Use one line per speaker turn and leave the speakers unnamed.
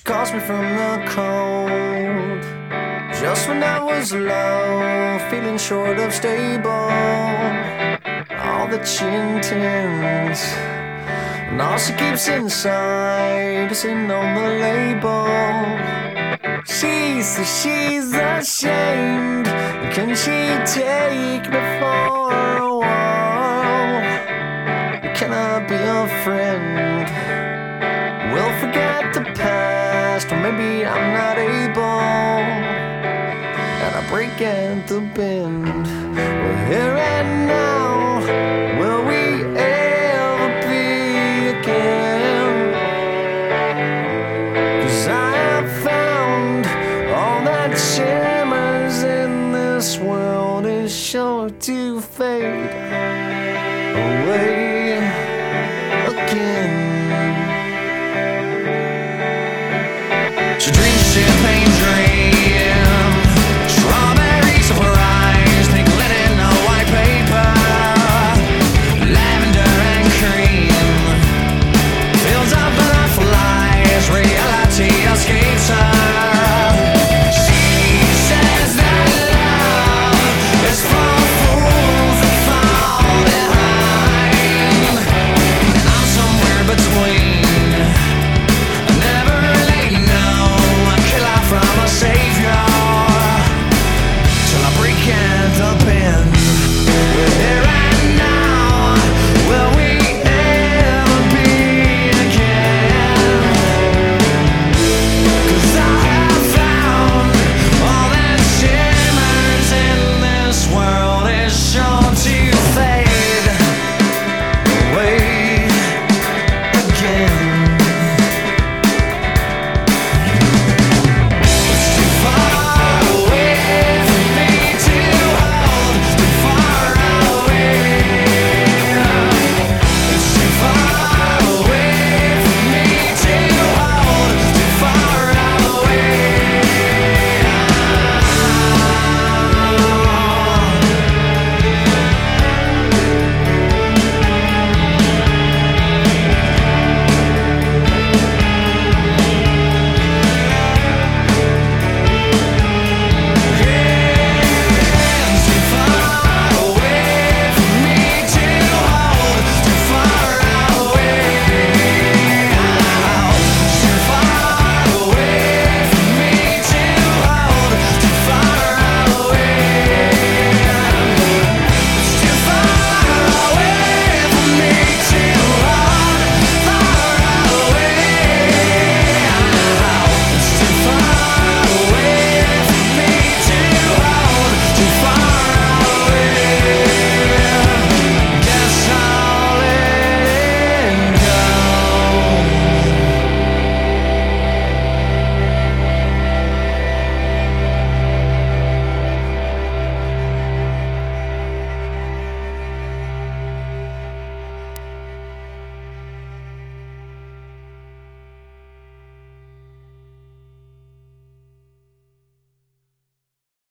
She calls me from the cold. Just when I was low, feeling short of stable. All that she intends, and all she keeps inside is in on the label. She says she's ashamed. Can she take me for a while? Can I be a friend? Maybe I'm not able. And I break at the bend. We're here and now. Will we ever be again? Cause I have found all that shimmers in this world is sure to fade Drinks champagne dreams.